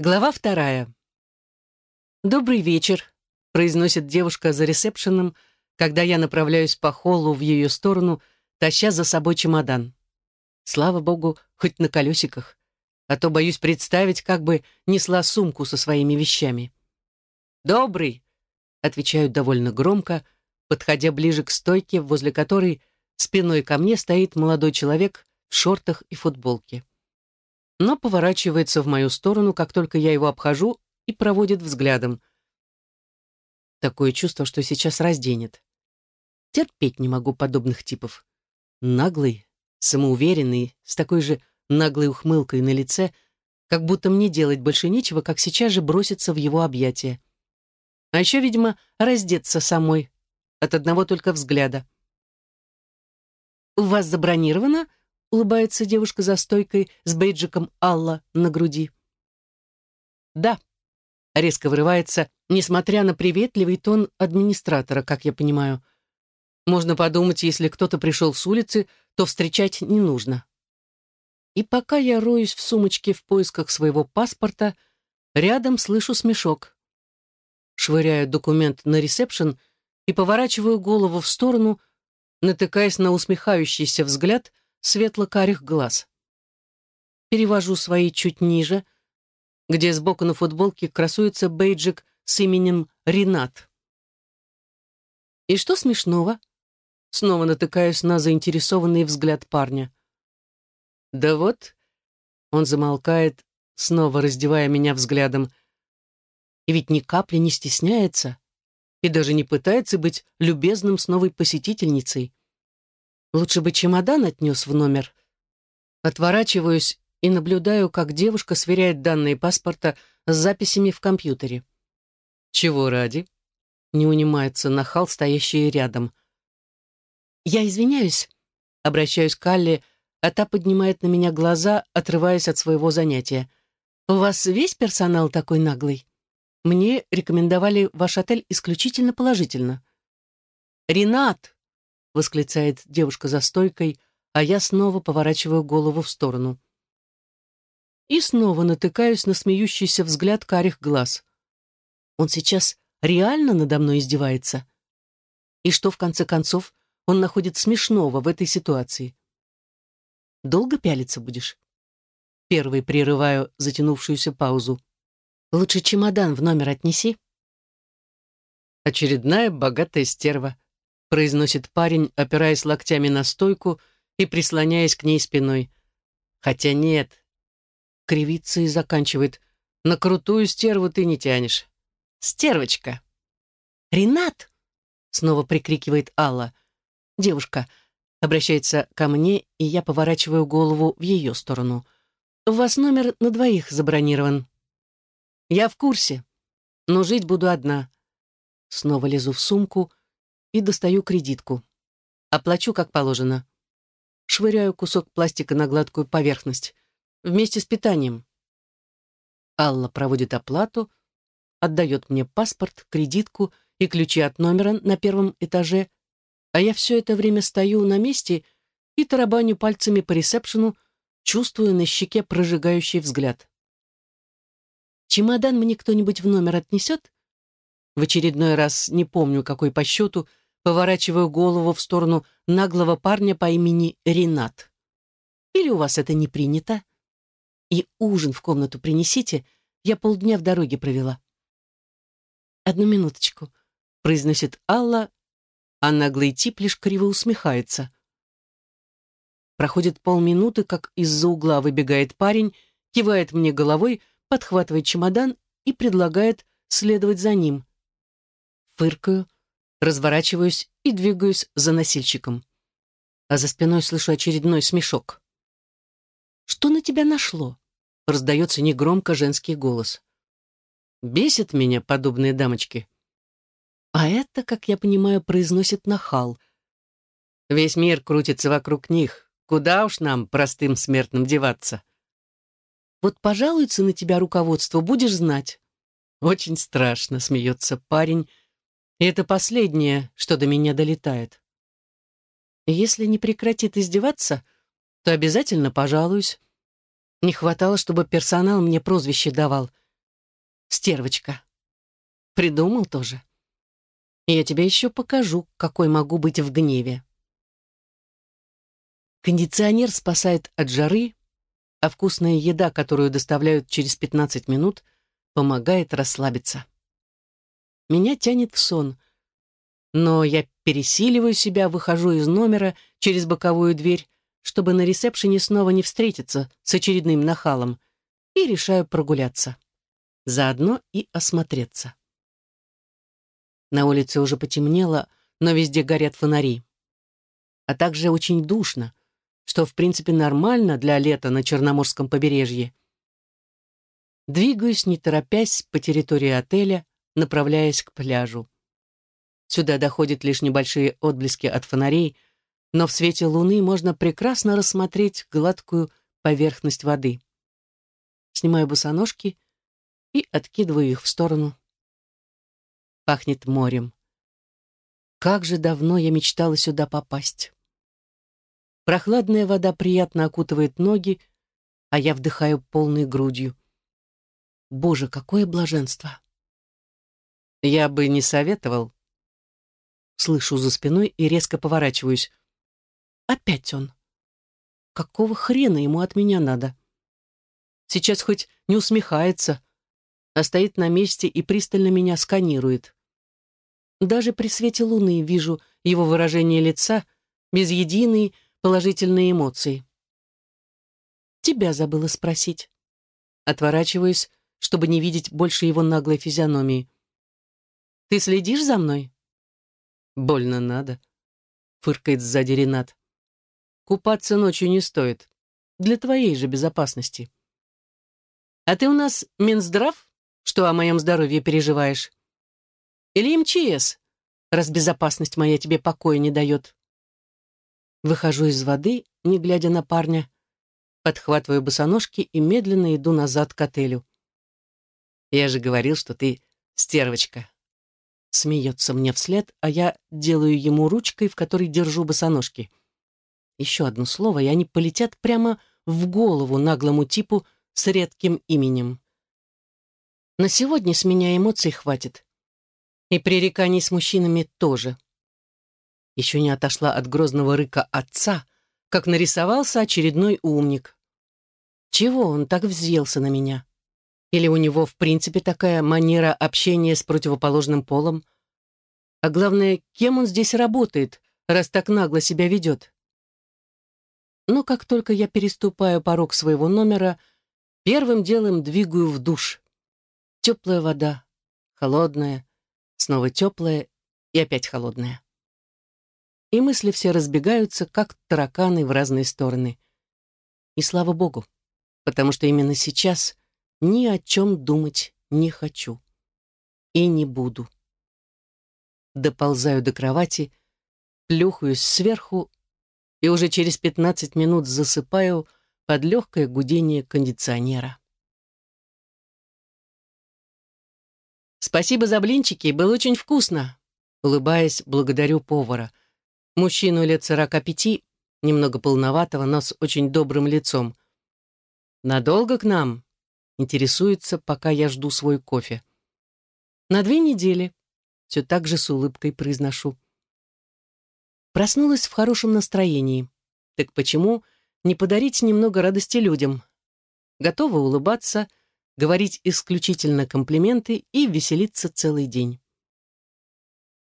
Глава вторая. «Добрый вечер», — произносит девушка за ресепшеном, когда я направляюсь по холлу в ее сторону, таща за собой чемодан. Слава богу, хоть на колесиках, а то боюсь представить, как бы несла сумку со своими вещами. «Добрый», — отвечают довольно громко, подходя ближе к стойке, возле которой спиной ко мне стоит молодой человек в шортах и футболке но поворачивается в мою сторону, как только я его обхожу, и проводит взглядом. Такое чувство, что сейчас разденет. Терпеть не могу подобных типов. Наглый, самоуверенный, с такой же наглой ухмылкой на лице, как будто мне делать больше нечего, как сейчас же броситься в его объятия. А еще, видимо, раздеться самой от одного только взгляда. «У вас забронировано?» — улыбается девушка за стойкой с бейджиком «Алла» на груди. «Да», — резко вырывается, несмотря на приветливый тон администратора, как я понимаю. Можно подумать, если кто-то пришел с улицы, то встречать не нужно. И пока я роюсь в сумочке в поисках своего паспорта, рядом слышу смешок. Швыряю документ на ресепшн и поворачиваю голову в сторону, натыкаясь на усмехающийся взгляд — светло-карих глаз. Перевожу свои чуть ниже, где сбоку на футболке красуется бейджик с именем Ренат. И что смешного? Снова натыкаюсь на заинтересованный взгляд парня. Да вот, он замолкает, снова раздевая меня взглядом. И ведь ни капли не стесняется и даже не пытается быть любезным с новой посетительницей. Лучше бы чемодан отнес в номер. Отворачиваюсь и наблюдаю, как девушка сверяет данные паспорта с записями в компьютере. «Чего ради?» — не унимается нахал, стоящий рядом. «Я извиняюсь», — обращаюсь к Алле, а та поднимает на меня глаза, отрываясь от своего занятия. «У вас весь персонал такой наглый? Мне рекомендовали ваш отель исключительно положительно». «Ренат!» Восклицает девушка за стойкой, а я снова поворачиваю голову в сторону. И снова натыкаюсь на смеющийся взгляд карих глаз. Он сейчас реально надо мной издевается? И что, в конце концов, он находит смешного в этой ситуации? Долго пялиться будешь? Первый прерываю затянувшуюся паузу. Лучше чемодан в номер отнеси. Очередная богатая стерва произносит парень, опираясь локтями на стойку и прислоняясь к ней спиной. Хотя нет. Кривится и заканчивает. На крутую стерву ты не тянешь. Стервочка. «Ренат!» — снова прикрикивает Алла. Девушка обращается ко мне, и я поворачиваю голову в ее сторону. «У вас номер на двоих забронирован». «Я в курсе, но жить буду одна». Снова лезу в сумку и достаю кредитку. Оплачу, как положено. Швыряю кусок пластика на гладкую поверхность. Вместе с питанием. Алла проводит оплату, отдает мне паспорт, кредитку и ключи от номера на первом этаже, а я все это время стою на месте и тарабаню пальцами по ресепшену, чувствуя на щеке прожигающий взгляд. «Чемодан мне кто-нибудь в номер отнесет?» В очередной раз, не помню, какой по счету, поворачиваю голову в сторону наглого парня по имени Ренат. Или у вас это не принято? И ужин в комнату принесите, я полдня в дороге провела. Одну минуточку, произносит Алла, а наглый тип лишь криво усмехается. Проходит полминуты, как из-за угла выбегает парень, кивает мне головой, подхватывает чемодан и предлагает следовать за ним. Фыркаю, разворачиваюсь и двигаюсь за носильщиком. А за спиной слышу очередной смешок. «Что на тебя нашло?» — раздается негромко женский голос. «Бесит меня подобные дамочки». А это, как я понимаю, произносит нахал. Весь мир крутится вокруг них. Куда уж нам, простым смертным, деваться? Вот пожалуется на тебя руководство, будешь знать. Очень страшно, смеется парень, и это последнее, что до меня долетает. Если не прекратит издеваться, то обязательно пожалуюсь. Не хватало, чтобы персонал мне прозвище давал. Стервочка. Придумал тоже. И я тебе еще покажу, какой могу быть в гневе. Кондиционер спасает от жары, а вкусная еда, которую доставляют через 15 минут, помогает расслабиться. Меня тянет в сон, но я пересиливаю себя, выхожу из номера через боковую дверь, чтобы на ресепшене снова не встретиться с очередным нахалом, и решаю прогуляться. Заодно и осмотреться. На улице уже потемнело, но везде горят фонари. А также очень душно, что, в принципе, нормально для лета на Черноморском побережье. Двигаюсь, не торопясь, по территории отеля, направляясь к пляжу. Сюда доходят лишь небольшие отблески от фонарей, но в свете луны можно прекрасно рассмотреть гладкую поверхность воды. Снимаю босоножки и откидываю их в сторону. Пахнет морем. Как же давно я мечтала сюда попасть. Прохладная вода приятно окутывает ноги, а я вдыхаю полной грудью. Боже, какое блаженство! Я бы не советовал. Слышу за спиной и резко поворачиваюсь. Опять он. Какого хрена ему от меня надо? Сейчас хоть не усмехается, а стоит на месте и пристально меня сканирует. Даже при свете луны вижу его выражение лица без единой положительные эмоции. Тебя забыла спросить. Отворачиваюсь, чтобы не видеть больше его наглой физиономии. Ты следишь за мной? Больно надо, фыркает сзади Ренат. Купаться ночью не стоит. Для твоей же безопасности. А ты у нас Минздрав, что о моем здоровье переживаешь? Или МЧС, раз безопасность моя тебе покоя не дает? Выхожу из воды, не глядя на парня, подхватываю босоножки и медленно иду назад к отелю. «Я же говорил, что ты стервочка». Смеется мне вслед, а я делаю ему ручкой, в которой держу босоножки. Еще одно слово, и они полетят прямо в голову наглому типу с редким именем. На сегодня с меня эмоций хватит. И пререканий с мужчинами тоже еще не отошла от грозного рыка отца, как нарисовался очередной умник. Чего он так взъелся на меня? Или у него, в принципе, такая манера общения с противоположным полом? А главное, кем он здесь работает, раз так нагло себя ведет? Но как только я переступаю порог своего номера, первым делом двигаю в душ. Теплая вода, холодная, снова теплая и опять холодная и мысли все разбегаются, как тараканы в разные стороны. И слава богу, потому что именно сейчас ни о чем думать не хочу. И не буду. Доползаю до кровати, плюхаюсь сверху и уже через пятнадцать минут засыпаю под легкое гудение кондиционера. «Спасибо за блинчики, было очень вкусно!» Улыбаясь, благодарю повара — Мужчину лет сорока пяти, немного полноватого, но с очень добрым лицом. «Надолго к нам?» Интересуется, пока я жду свой кофе. «На две недели», — все так же с улыбкой произношу. Проснулась в хорошем настроении. Так почему не подарить немного радости людям? Готова улыбаться, говорить исключительно комплименты и веселиться целый день.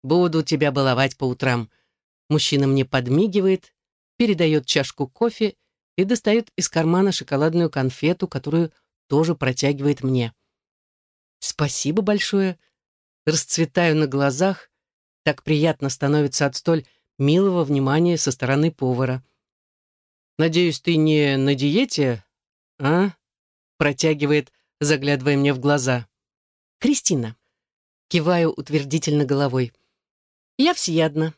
«Буду тебя баловать по утрам», Мужчина мне подмигивает, передает чашку кофе и достает из кармана шоколадную конфету, которую тоже протягивает мне. Спасибо большое. Расцветаю на глазах. Так приятно становится от столь милого внимания со стороны повара. «Надеюсь, ты не на диете, а?» протягивает, заглядывая мне в глаза. «Кристина». Киваю утвердительно головой. «Я всеядна.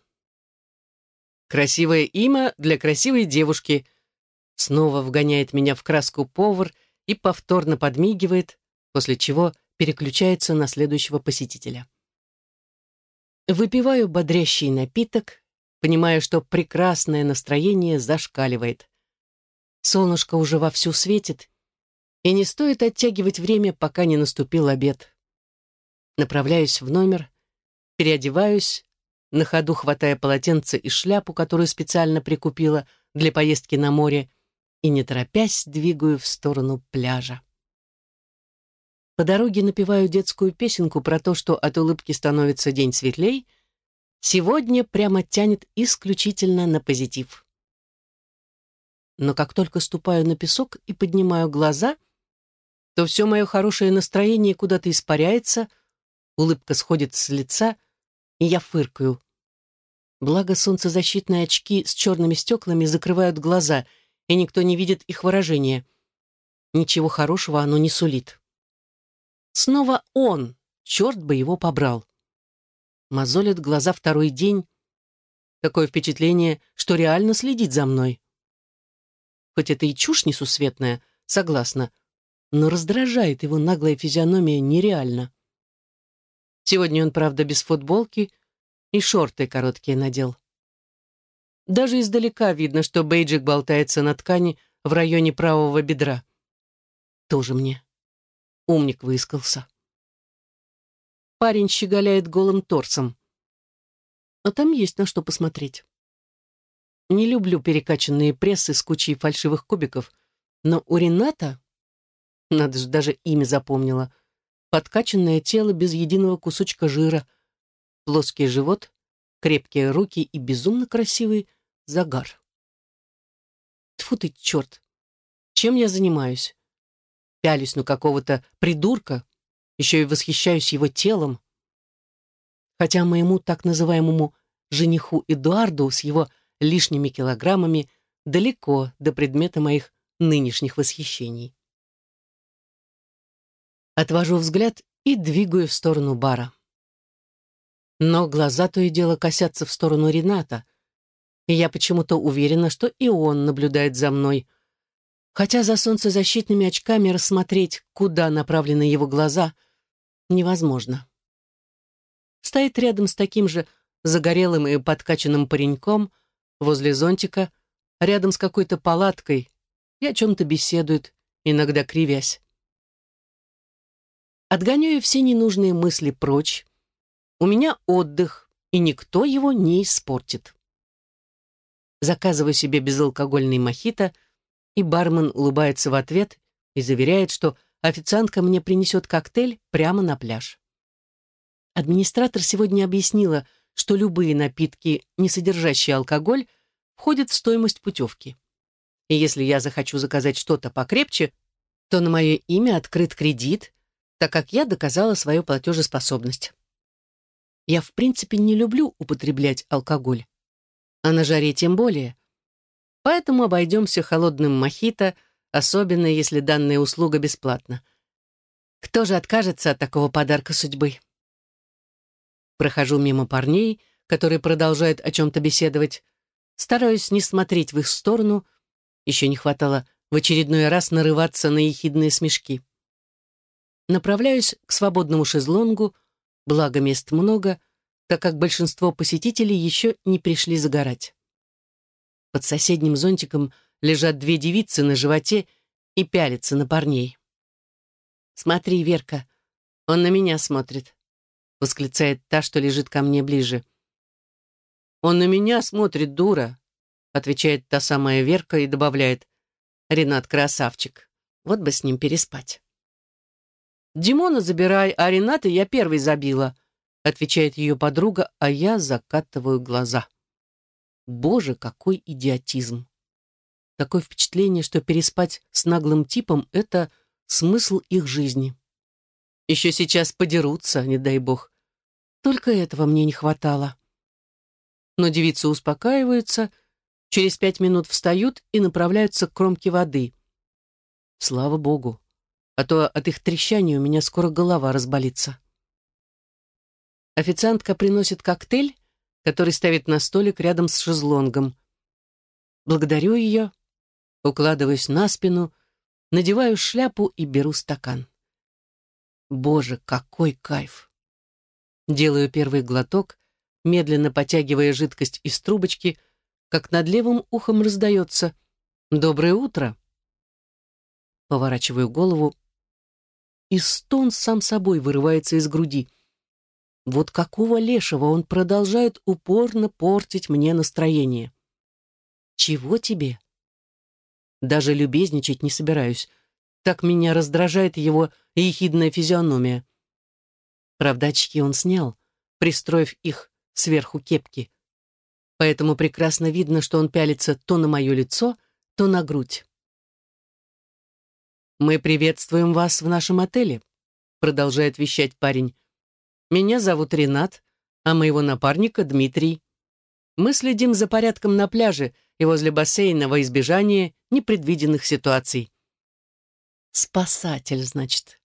Красивое имя для красивой девушки. Снова вгоняет меня в краску повар и повторно подмигивает, после чего переключается на следующего посетителя. Выпиваю бодрящий напиток, понимая, что прекрасное настроение зашкаливает. Солнышко уже вовсю светит, И не стоит оттягивать время, пока не наступил обед. Направляюсь в номер, переодеваюсь, на ходу хватая полотенце и шляпу, которую специально прикупила для поездки на море, и, не торопясь, двигаю в сторону пляжа. По дороге напеваю детскую песенку про то, что от улыбки становится день светлей. Сегодня прямо тянет исключительно на позитив. Но как только ступаю на песок и поднимаю глаза, то все мое хорошее настроение куда-то испаряется, улыбка сходит с лица, и я фыркаю. Благо солнцезащитные очки с черными стеклами закрывают глаза, и никто не видит их выражения. Ничего хорошего оно не сулит. Снова он, черт бы его побрал. Мозолит глаза второй день. Такое впечатление, что реально следит за мной. Хоть это и чушь несусветная, согласна, но раздражает его наглая физиономия нереально. Сегодня он, правда, без футболки и шорты короткие надел. Даже издалека видно, что бейджик болтается на ткани в районе правого бедра. Тоже мне Умник выискался. Парень щеголяет голым торсом. А там есть на что посмотреть. Не люблю перекачанные прессы с кучей фальшивых кубиков, но у Рената, надо же, даже имя запомнила, подкачанное тело без единого кусочка жира, плоский живот, крепкие руки и безумно красивый загар. Тьфу ты, черт! Чем я занимаюсь? пялюсь на какого-то придурка, еще и восхищаюсь его телом. Хотя моему так называемому жениху Эдуарду с его лишними килограммами далеко до предмета моих нынешних восхищений. Отвожу взгляд и двигаю в сторону бара. Но глаза то и дело косятся в сторону Рената, и я почему-то уверена, что и он наблюдает за мной — хотя за солнцезащитными очками рассмотреть, куда направлены его глаза, невозможно. Стоит рядом с таким же загорелым и подкачанным пареньком, возле зонтика, рядом с какой-то палаткой, и о чем-то беседует, иногда кривясь. Отгоняю все ненужные мысли прочь. У меня отдых, и никто его не испортит. Заказываю себе безалкогольный мохито — и бармен улыбается в ответ и заверяет, что официантка мне принесет коктейль прямо на пляж. Администратор сегодня объяснила, что любые напитки, не содержащие алкоголь, входят в стоимость путевки. И если я захочу заказать что-то покрепче, то на мое имя открыт кредит, так как я доказала свою платежеспособность. Я в принципе не люблю употреблять алкоголь. А на жаре тем более. Поэтому обойдемся холодным мохито, особенно если данная услуга бесплатна. Кто же откажется от такого подарка судьбы? Прохожу мимо парней, которые продолжают о чем-то беседовать. Стараюсь не смотреть в их сторону. Еще не хватало в очередной раз нарываться на ехидные смешки. Направляюсь к свободному шезлонгу, благо мест много, так как большинство посетителей еще не пришли загорать. Под соседним зонтиком лежат две девицы на животе и пялятся на парней. «Смотри, Верка, он на меня смотрит», — восклицает та, что лежит ко мне ближе. «Он на меня смотрит, дура», — отвечает та самая Верка и добавляет. «Ренат красавчик, вот бы с ним переспать». «Димона забирай, а Рената я первой забила», — отвечает ее подруга, а я закатываю глаза. Боже, какой идиотизм! Такое впечатление, что переспать с наглым типом — это смысл их жизни. Еще сейчас подерутся, не дай бог. Только этого мне не хватало. Но девицы успокаиваются, через пять минут встают и направляются к кромке воды. Слава богу, а то от их трещания у меня скоро голова разболится. Официантка приносит коктейль, который ставит на столик рядом с шезлонгом. Благодарю ее, укладываюсь на спину, надеваю шляпу и беру стакан. Боже, какой кайф! Делаю первый глоток, медленно потягивая жидкость из трубочки, как над левым ухом раздается «Доброе утро!». Поворачиваю голову, и стон сам собой вырывается из груди. Вот какого лешего он продолжает упорно портить мне настроение? Чего тебе? Даже любезничать не собираюсь. Так меня раздражает его ехидная физиономия. Правда, очки он снял, пристроив их сверху кепки. Поэтому прекрасно видно, что он пялится то на мое лицо, то на грудь. «Мы приветствуем вас в нашем отеле», — продолжает вещать парень. «Меня зовут Ренат, а моего напарника Дмитрий. Мы следим за порядком на пляже и возле бассейна во избежание непредвиденных ситуаций». «Спасатель, значит».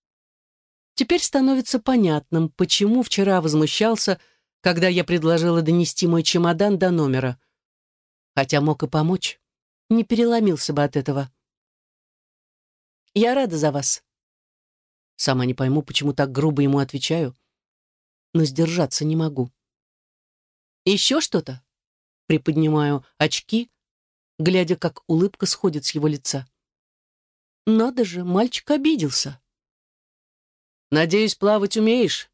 Теперь становится понятным, почему вчера возмущался, когда я предложила донести мой чемодан до номера. Хотя мог и помочь. Не переломился бы от этого. Я рада за вас. Сама не пойму, почему так грубо ему отвечаю, но сдержаться не могу. Еще что-то? Приподнимаю очки, глядя, как улыбка сходит с его лица. Надо же, мальчик обиделся. «Надеюсь, плавать умеешь?»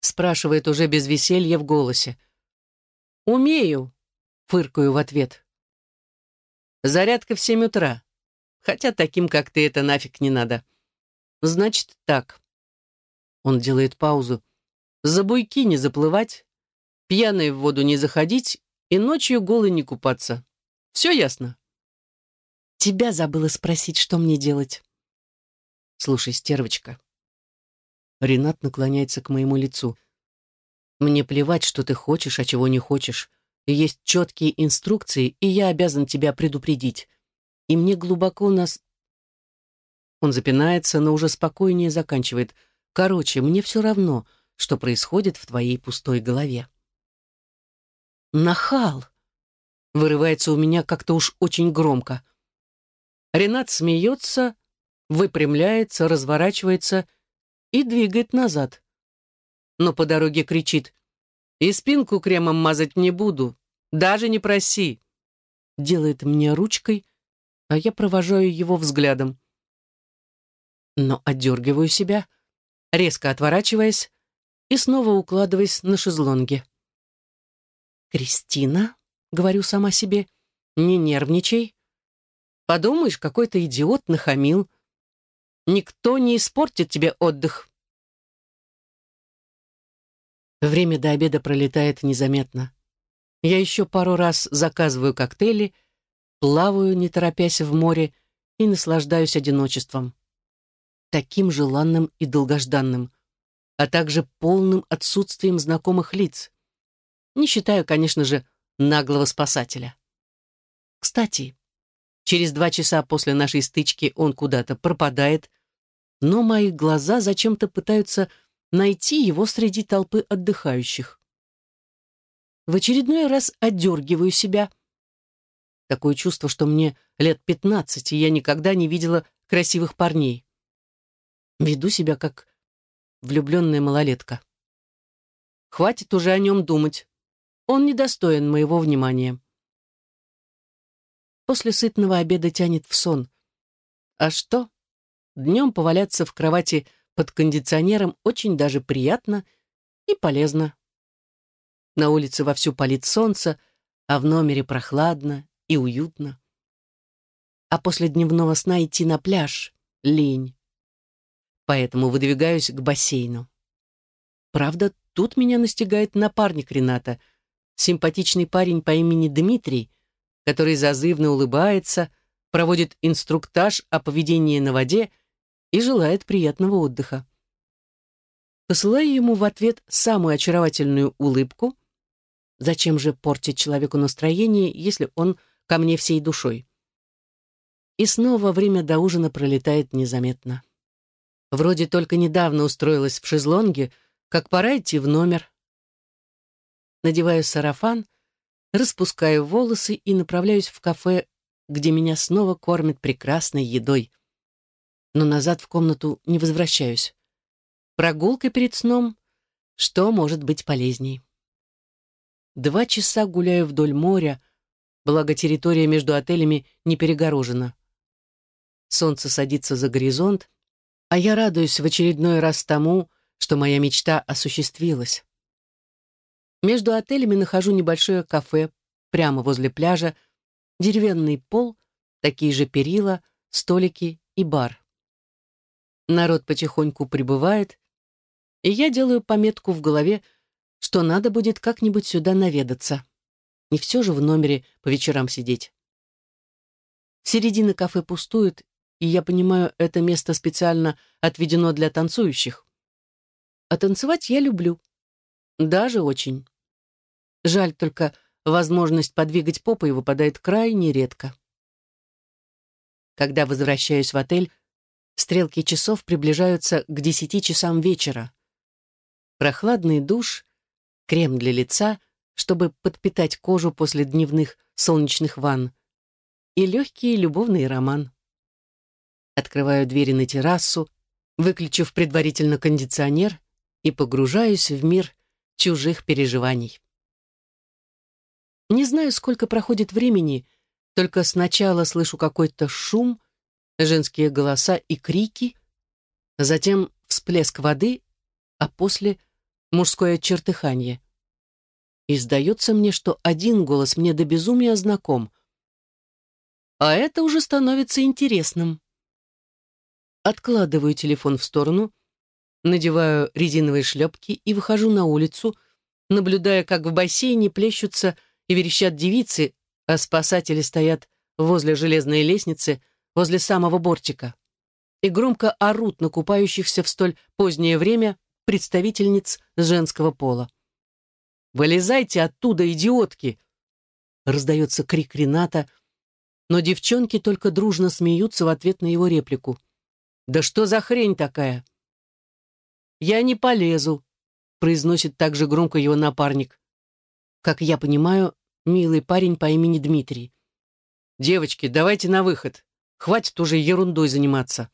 спрашивает уже без веселья в голосе. «Умею», — фыркаю в ответ. «Зарядка в семь утра. Хотя таким, как ты, это нафиг не надо. Значит, так. Он делает паузу. За буйки не заплывать, пьяной в воду не заходить и ночью голый не купаться. Все ясно? Тебя забыла спросить, что мне делать. Слушай, стервочка. Ренат наклоняется к моему лицу. Мне плевать, что ты хочешь, а чего не хочешь. Есть четкие инструкции, и я обязан тебя предупредить и мне глубоко нас... Он запинается, но уже спокойнее заканчивает. Короче, мне все равно, что происходит в твоей пустой голове. Нахал! Вырывается у меня как-то уж очень громко. Ренат смеется, выпрямляется, разворачивается и двигает назад. Но по дороге кричит «И спинку кремом мазать не буду, даже не проси!» Делает мне ручкой, а я провожаю его взглядом. Но отдергиваю себя, резко отворачиваясь и снова укладываясь на шезлонге. «Кристина», — говорю сама себе, — «не нервничай. Подумаешь, какой-то идиот нахамил. Никто не испортит тебе отдых». Время до обеда пролетает незаметно. Я еще пару раз заказываю коктейли — плаваю, не торопясь в море, и наслаждаюсь одиночеством. Таким желанным и долгожданным, а также полным отсутствием знакомых лиц. Не считаю, конечно же, наглого спасателя. Кстати, через два часа после нашей стычки он куда-то пропадает, но мои глаза зачем-то пытаются найти его среди толпы отдыхающих. В очередной раз отдергиваю себя — Такое чувство, что мне лет пятнадцать, и я никогда не видела красивых парней. Веду себя как влюбленная малолетка. Хватит уже о нем думать. Он недостоин моего внимания. После сытного обеда тянет в сон. А что? Днем поваляться в кровати под кондиционером очень даже приятно и полезно. На улице вовсю палит солнце, а в номере прохладно и уютно. А после дневного сна идти на пляж — лень. Поэтому выдвигаюсь к бассейну. Правда, тут меня настигает напарник Рената, симпатичный парень по имени Дмитрий, который зазывно улыбается, проводит инструктаж о поведении на воде и желает приятного отдыха. Посылаю ему в ответ самую очаровательную улыбку. Зачем же портить человеку настроение, если он ко мне всей душой. И снова время до ужина пролетает незаметно. Вроде только недавно устроилась в шезлонге, как пора идти в номер. Надеваю сарафан, распускаю волосы и направляюсь в кафе, где меня снова кормят прекрасной едой. Но назад в комнату не возвращаюсь. Прогулка перед сном — что может быть полезней? Два часа гуляю вдоль моря, благо территория между отелями не перегорожена. солнце садится за горизонт, а я радуюсь в очередной раз тому, что моя мечта осуществилась. Между отелями нахожу небольшое кафе прямо возле пляжа, деревянный пол, такие же перила, столики и бар. Народ потихоньку прибывает, и я делаю пометку в голове, что надо будет как-нибудь сюда наведаться. Не все же в номере по вечерам сидеть. Середина кафе пустует, и я понимаю, это место специально отведено для танцующих. А танцевать я люблю. Даже очень. Жаль только, возможность подвигать попой выпадает крайне редко. Когда возвращаюсь в отель, стрелки часов приближаются к десяти часам вечера. Прохладный душ, крем для лица, чтобы подпитать кожу после дневных солнечных ванн, и легкий любовный роман. Открываю двери на террасу, выключив предварительно кондиционер, и погружаюсь в мир чужих переживаний. Не знаю, сколько проходит времени, только сначала слышу какой-то шум, женские голоса и крики, затем всплеск воды, а после мужское чертыхание. И сдается мне, что один голос мне до безумия знаком. А это уже становится интересным. Откладываю телефон в сторону, надеваю резиновые шлепки и выхожу на улицу, наблюдая, как в бассейне плещутся и верещат девицы, а спасатели стоят возле железной лестницы, возле самого бортика, и громко орут на купающихся в столь позднее время представительниц женского пола. «Вылезайте оттуда, идиотки!» Раздается крик Рената, но девчонки только дружно смеются в ответ на его реплику. «Да что за хрень такая?» «Я не полезу», — произносит также громко его напарник. Как я понимаю, милый парень по имени Дмитрий. «Девочки, давайте на выход. Хватит уже ерундой заниматься».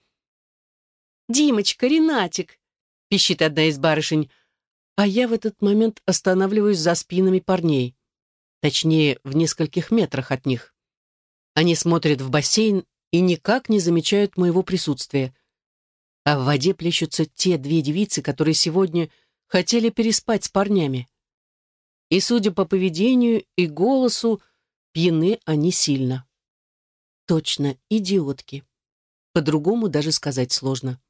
«Димочка, Ренатик!» — пищит одна из барышень, а я в этот момент останавливаюсь за спинами парней. Точнее, в нескольких метрах от них. Они смотрят в бассейн и никак не замечают моего присутствия. А в воде плещутся те две девицы, которые сегодня хотели переспать с парнями и, судя по поведению и голосу, пьяны они сильно. Точно, идиотки. По-другому даже сказать сложно.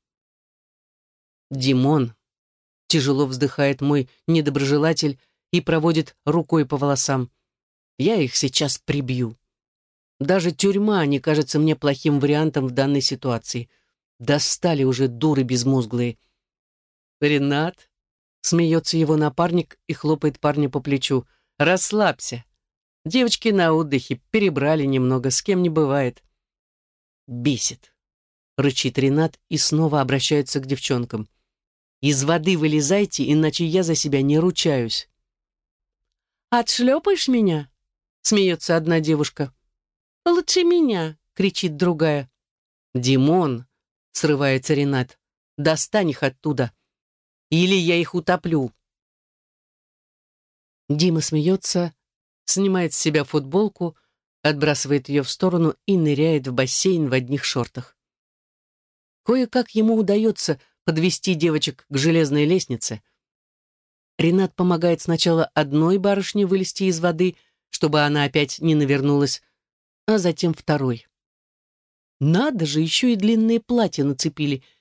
«Димон», — тяжело вздыхает мой недоброжелатель и проводит рукой по волосам. «Я их сейчас прибью. Даже тюрьма не кажется мне плохим вариантом в данной ситуации. Достали уже дуры безмозглые». «Ренат», Смеется его напарник и хлопает парня по плечу. «Расслабься. Девочки на отдыхе, перебрали немного, с кем не бывает». «Бесит», — рычит Ренат и снова обращается к девчонкам. «Из воды вылезайте, иначе я за себя не ручаюсь». «Отшлепаешь меня?» — смеется одна девушка. «Лучше меня!» — кричит другая. «Димон!» — срывается Ренат. «Достань их оттуда!» Или я их утоплю. Дима смеется, снимает с себя футболку, отбрасывает ее в сторону и ныряет в бассейн в одних шортах. Кое-как ему удается подвести девочек к железной лестнице. Ренат помогает сначала одной барышне вылезти из воды, чтобы она опять не навернулась, а затем второй. Надо же, еще и длинные платья нацепили —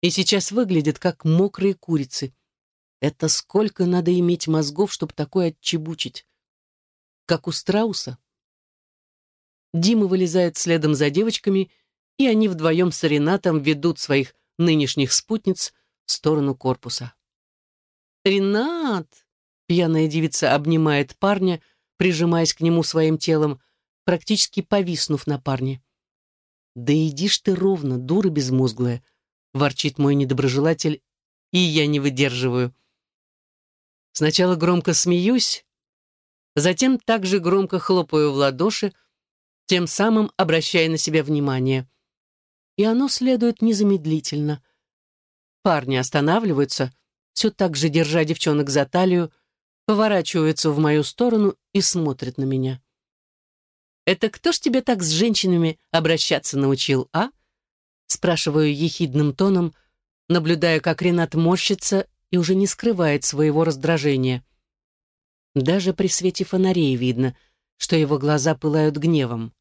и сейчас выглядят как мокрые курицы. Это сколько надо иметь мозгов, чтобы такое отчебучить? Как у страуса. Дима вылезает следом за девочками, и они вдвоем с Ренатом ведут своих нынешних спутниц в сторону корпуса. «Ренат!» — пьяная девица обнимает парня, прижимаясь к нему своим телом, практически повиснув на парне. «Да иди ж ты ровно, дура безмозглая!» ворчит мой недоброжелатель, и я не выдерживаю. Сначала громко смеюсь, затем также громко хлопаю в ладоши, тем самым обращая на себя внимание. И оно следует незамедлительно. Парни останавливаются, все так же держа девчонок за талию, поворачиваются в мою сторону и смотрят на меня. «Это кто ж тебе так с женщинами обращаться научил, а?» Спрашиваю ехидным тоном, наблюдая, как Ренат морщится и уже не скрывает своего раздражения. Даже при свете фонарей видно, что его глаза пылают гневом.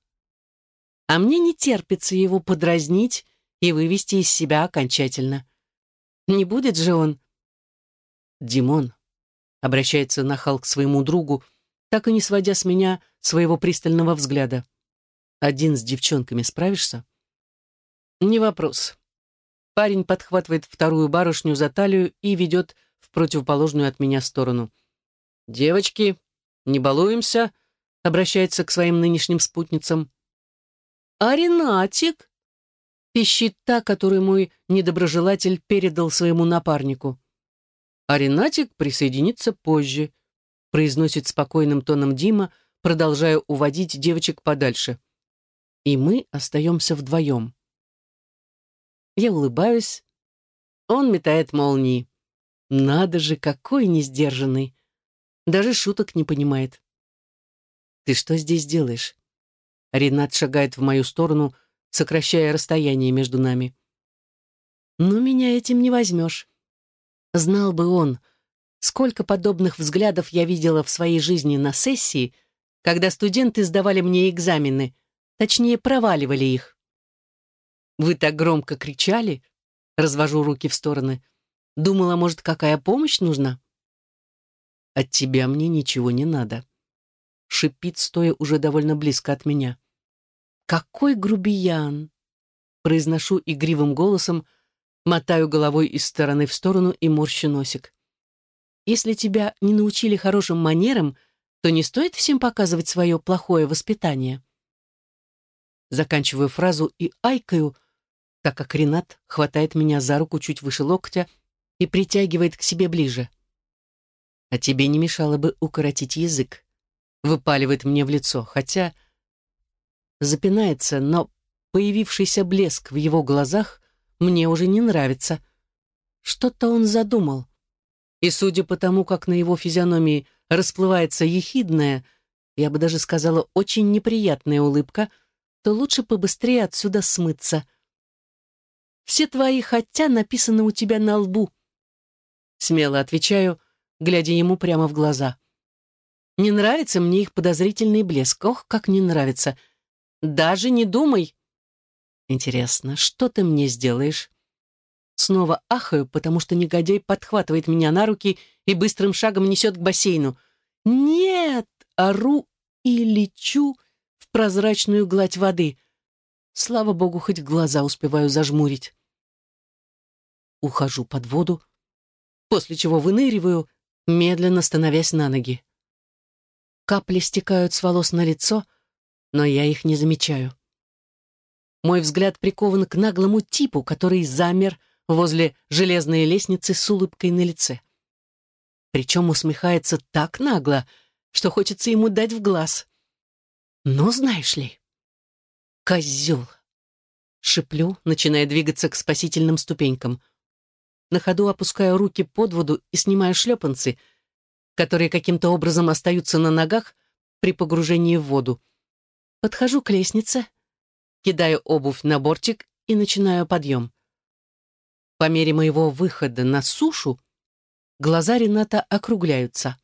А мне не терпится его подразнить и вывести из себя окончательно. Не будет же он... Димон обращается нахал к своему другу, так и не сводя с меня своего пристального взгляда. Один с девчонками справишься? Не вопрос. Парень подхватывает вторую барышню за талию и ведет в противоположную от меня сторону. «Девочки, не балуемся», — обращается к своим нынешним спутницам. «А Ренатик?» — пищит та, которую мой недоброжелатель передал своему напарнику. «А присоединится позже», — произносит спокойным тоном Дима, продолжая уводить девочек подальше. И мы остаемся вдвоем. Я улыбаюсь. Он метает молнии. Надо же, какой несдержанный. Даже шуток не понимает. «Ты что здесь делаешь?» Ренат шагает в мою сторону, сокращая расстояние между нами. «Но меня этим не возьмешь. Знал бы он, сколько подобных взглядов я видела в своей жизни на сессии, когда студенты сдавали мне экзамены, точнее, проваливали их. Вы так громко кричали, развожу руки в стороны. Думала, может, какая помощь нужна? От тебя мне ничего не надо. Шипит, стоя уже довольно близко от меня. Какой грубиян! Произношу игривым голосом, мотаю головой из стороны в сторону и морщу носик. Если тебя не научили хорошим манерам, то не стоит всем показывать свое плохое воспитание. Заканчиваю фразу и айкаю, так как Ренат хватает меня за руку чуть выше локтя и притягивает к себе ближе. «А тебе не мешало бы укоротить язык», — выпаливает мне в лицо, хотя запинается, но появившийся блеск в его глазах мне уже не нравится. Что-то он задумал. И судя по тому, как на его физиономии расплывается ехидная, я бы даже сказала, очень неприятная улыбка, то лучше побыстрее отсюда смыться — все твои «хотя» написаны у тебя на лбу. Смело отвечаю, глядя ему прямо в глаза. Не нравится мне их подозрительный блеск. Ох, как не нравится. Даже не думай. Интересно, что ты мне сделаешь? Снова ахаю, потому что негодяй подхватывает меня на руки быстрым шагом несет к бассейну. Нет! Ору и лечу в прозрачную гладь воды. Слава богу, хоть глаза успеваю зажмурить ухожу под воду, после чего выныриваю, медленно становясь на ноги. Капли стекают с волос на лицо, но я их не замечаю. Мой взгляд прикован к наглому типу, который замер возле железной лестницы с улыбкой на лице. Причем усмехается так нагло, что хочется ему дать в глаз. Ну, знаешь ли. Козел. Шиплю, начиная двигаться к спасительным ступенькам на ходу опускаю руки под воду и снимаю шлепанцы, которые каким-то образом остаются на ногах при погружении в воду. Подхожу к лестнице, кидаю обувь на бортик и начинаю подъем. По мере моего выхода на сушу глаза Рената округляются.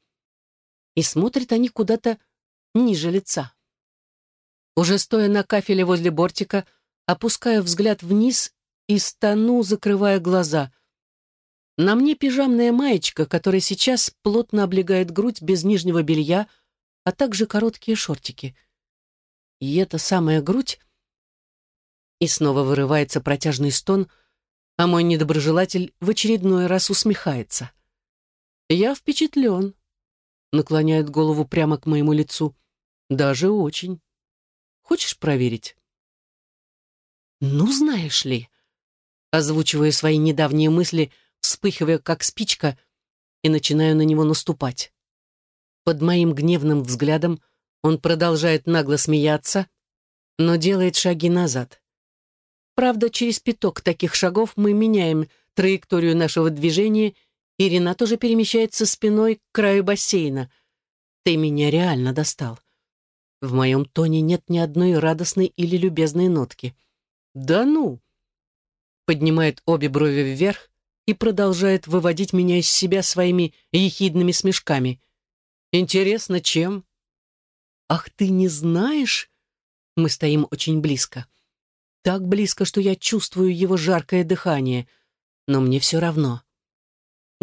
И смотрят они куда-то ниже лица. Уже стоя на кафеле возле бортика, опускаю взгляд вниз и стану, закрывая глаза — на мне пижамная маечка, которая сейчас плотно облегает грудь без нижнего белья, а также короткие шортики. И эта самая грудь... И снова вырывается протяжный стон, а мой недоброжелатель в очередной раз усмехается. Я впечатлен. Наклоняет голову прямо к моему лицу. Даже очень. Хочешь проверить? Ну, знаешь ли, озвучивая свои недавние мысли, — вспыхивая, как спичка, и начинаю на него наступать. Под моим гневным взглядом он продолжает нагло смеяться, но делает шаги назад. Правда, через пяток таких шагов мы меняем траекторию нашего движения, и Ренат уже перемещается спиной к краю бассейна. Ты меня реально достал. В моем тоне нет ни одной радостной или любезной нотки. Да ну! поднимает обе брови вверх и продолжает выводить меня из себя своими ехидными смешками. Интересно, чем? Ах, ты не знаешь? Мы стоим очень близко. Так близко, что я чувствую его жаркое дыхание, но мне все равно.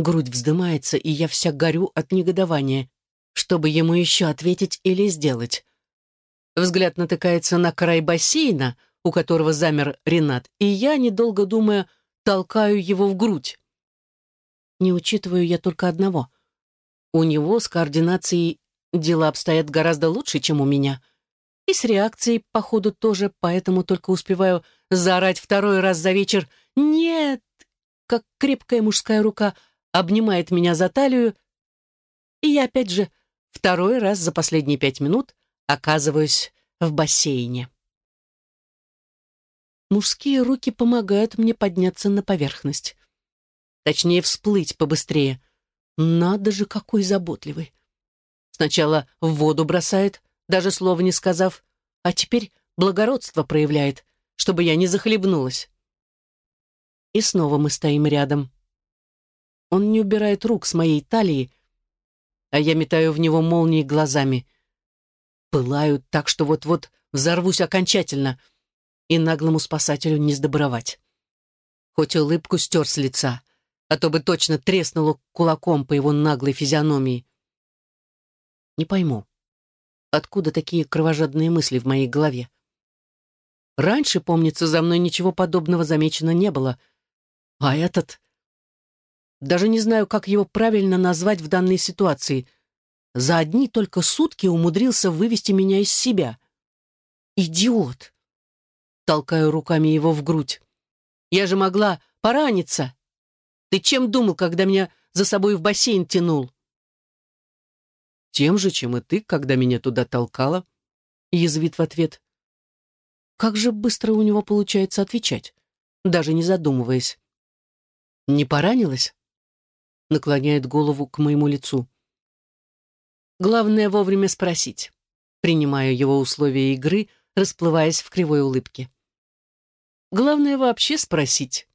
Грудь вздымается, и я вся горю от негодования, чтобы ему еще ответить или сделать. Взгляд натыкается на край бассейна, у которого замер Ренат, и я, недолго думая, толкаю его в грудь. Не учитываю я только одного. У него с координацией дела обстоят гораздо лучше, чем у меня. И с реакцией, походу, тоже, поэтому только успеваю заорать второй раз за вечер «Нет!», как крепкая мужская рука обнимает меня за талию, и я опять же второй раз за последние пять минут оказываюсь в бассейне. Мужские руки помогают мне подняться на поверхность. Точнее, всплыть побыстрее. Надо же, какой заботливый. Сначала в воду бросает, даже слова не сказав, а теперь благородство проявляет, чтобы я не захлебнулась. И снова мы стоим рядом. Он не убирает рук с моей талии, а я метаю в него молнии глазами. Пылаю так, что вот-вот взорвусь окончательно, и наглому спасателю не сдобровать. Хоть улыбку стер с лица, а то бы точно треснуло кулаком по его наглой физиономии. Не пойму, откуда такие кровожадные мысли в моей голове? Раньше, помнится, за мной ничего подобного замечено не было. А этот... Даже не знаю, как его правильно назвать в данной ситуации. За одни только сутки умудрился вывести меня из себя. Идиот! Толкаю руками его в грудь. Я же могла пораниться. Ты чем думал, когда меня за собой в бассейн тянул? Тем же, чем и ты, когда меня туда толкала, язвит в ответ. Как же быстро у него получается отвечать, даже не задумываясь. Не поранилась? Наклоняет голову к моему лицу. Главное вовремя спросить. Принимаю его условия игры, расплываясь в кривой улыбке. Главное вообще спросить.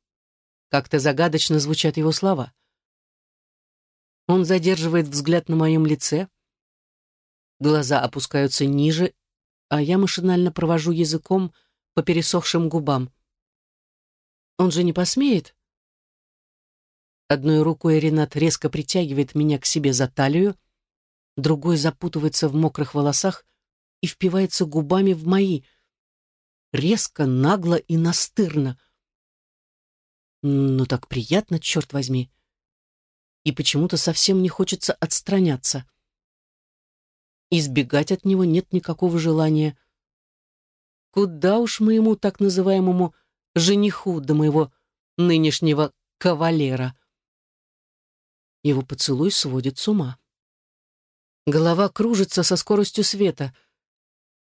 Как-то загадочно звучат его слова. Он задерживает взгляд на моем лице. Глаза опускаются ниже, а я машинально провожу языком по пересохшим губам. Он же не посмеет? Одной рукой Ренат резко притягивает меня к себе за талию, другой запутывается в мокрых волосах и впивается губами в мои. Резко, нагло и настырно. Ну так приятно, черт возьми. И почему-то совсем не хочется отстраняться. Избегать от него нет никакого желания. Куда уж моему так называемому жениху до моего нынешнего кавалера. Его поцелуй сводит с ума. Голова кружится со скоростью света.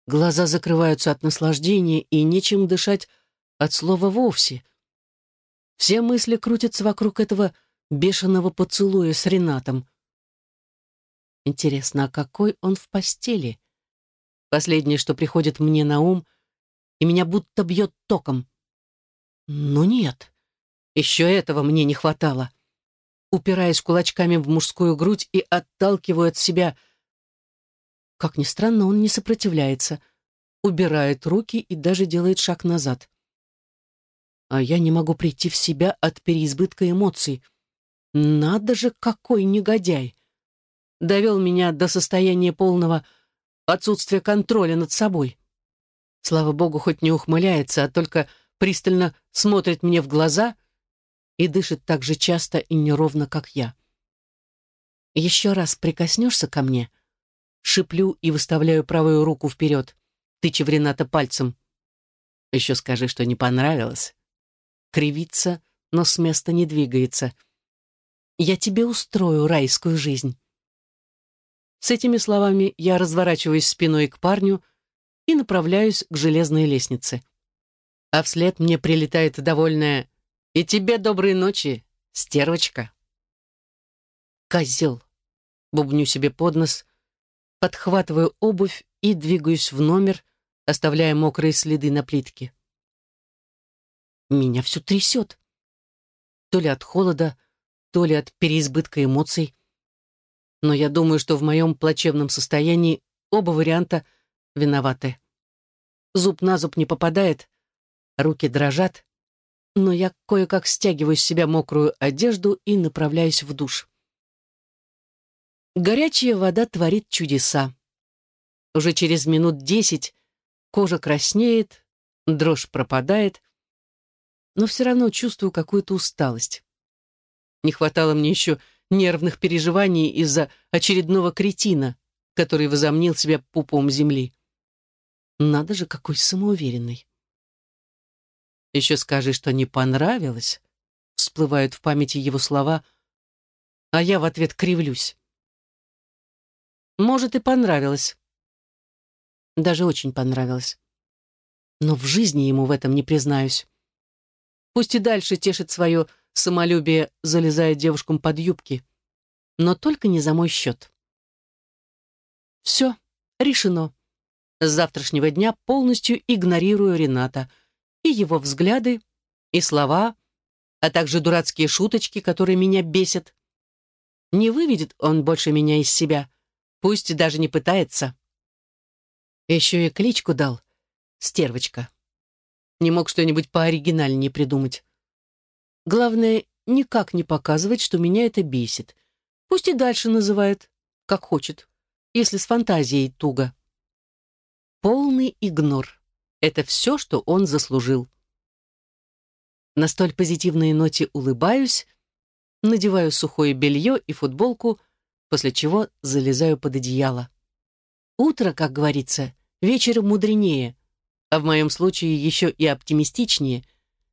Глаза закрываются от наслаждения, и нечем дышать от слова вовсе. Все мысли крутятся вокруг этого бешеного поцелуя с Ренатом. Интересно, а какой он в постели? Последнее, что приходит мне на ум, и меня будто бьет током. Но нет, еще этого мне не хватало упираясь кулачками в мужскую грудь и отталкиваю от себя. Как ни странно, он не сопротивляется, убирает руки и даже делает шаг назад. А я не могу прийти в себя от переизбытка эмоций. Надо же, какой негодяй! Довел меня до состояния полного отсутствия контроля над собой. Слава богу, хоть не ухмыляется, а только пристально смотрит мне в глаза — и дышит так же часто и неровно, как я. Еще раз прикоснешься ко мне, шиплю и выставляю правую руку вперед, тыча в Рената пальцем. Еще скажи, что не понравилось. Кривится, но с места не двигается. Я тебе устрою райскую жизнь. С этими словами я разворачиваюсь спиной к парню и направляюсь к железной лестнице. А вслед мне прилетает довольная и тебе доброй ночи, стервочка. Козел. Бубню себе под нос, подхватываю обувь и двигаюсь в номер, оставляя мокрые следы на плитке. меня все трясет. То ли от холода, то ли от переизбытка эмоций. Но я думаю, что в моем плачевном состоянии оба варианта виноваты. Зуб на зуб не попадает, руки дрожат, но я кое-как стягиваю с себя мокрую одежду и направляюсь в душ. Горячая вода творит чудеса. Уже через минут десять кожа краснеет, дрожь пропадает, но все равно чувствую какую-то усталость. Не хватало мне еще нервных переживаний из-за очередного кретина, который возомнил себя пупом земли. Надо же, какой самоуверенный. Еще скажи, что не понравилось, всплывают в памяти его слова, а я в ответ кривлюсь. Может, и понравилось. Даже очень понравилось. Но в жизни ему в этом не признаюсь. Пусть и дальше тешит свое самолюбие, залезая девушкам под юбки. Но только не за мой счет. Все, решено. С завтрашнего дня полностью игнорирую Рената и его взгляды, и слова, а также дурацкие шуточки, которые меня бесят. Не выведет он больше меня из себя, пусть даже не пытается. Еще и кличку дал — стервочка. Не мог что-нибудь пооригинальнее придумать. Главное, никак не показывать, что меня это бесит. Пусть и дальше называет, как хочет, если с фантазией туго. Полный игнор. Это все, что он заслужил. На столь позитивной ноте улыбаюсь, надеваю сухое белье и футболку, после чего залезаю под одеяло. Утро, как говорится, вечер мудренее, а в моем случае еще и оптимистичнее,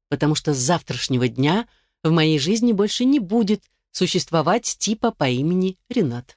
потому что с завтрашнего дня в моей жизни больше не будет существовать типа по имени Ренат.